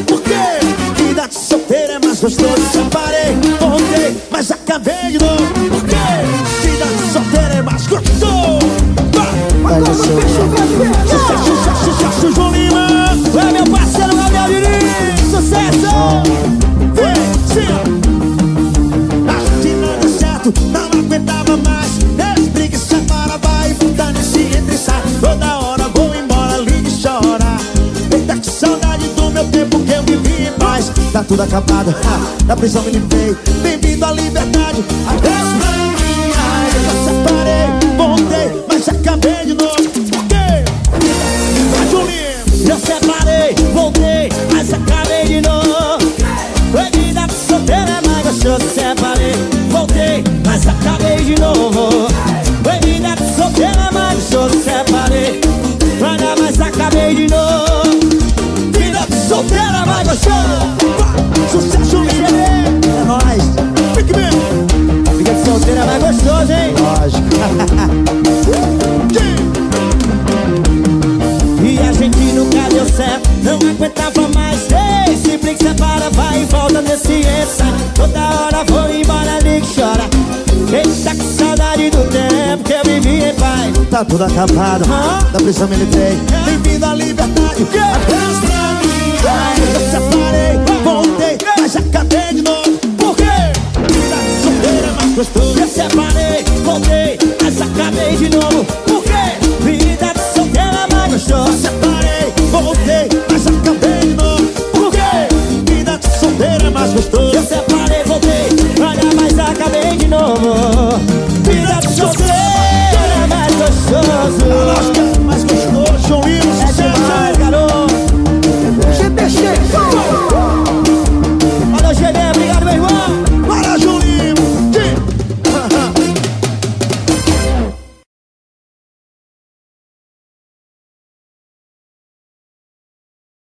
acabei de novo Por quê? Vida de solteira é mais gostoso Separei, voltei, mas acabei de novo. Por quê? Vida de solteira é mais gostoso. Vai, vai, Sucesso, sucesso, sucesso, João Lima. É meu parceiro Gabriel Diniz Sucesso! Vem, sim Tá tudo acabado, ha, da prisão me livrei Bem-vindo à liberdade, adeus. Ai, eu já separei, voltei, mas acabei de novo. Julinho! Eu separei, voltei, mas acabei de novo. Foi vida solteira, mas gostoso Separei, voltei, mas acabei de novo certo, não aguentava mais Esse brinco separa, vai e volta nesse essa Toda hora vou embora, liga e chora Eita que saudade do tempo que eu vivi em paz Tá tudo acabado. Da prisão me livrei. Bem-vindo à liberdade, adeus pra mim. Eu separei, voltei, mas acabei de novo. Por quê? De solteira é mais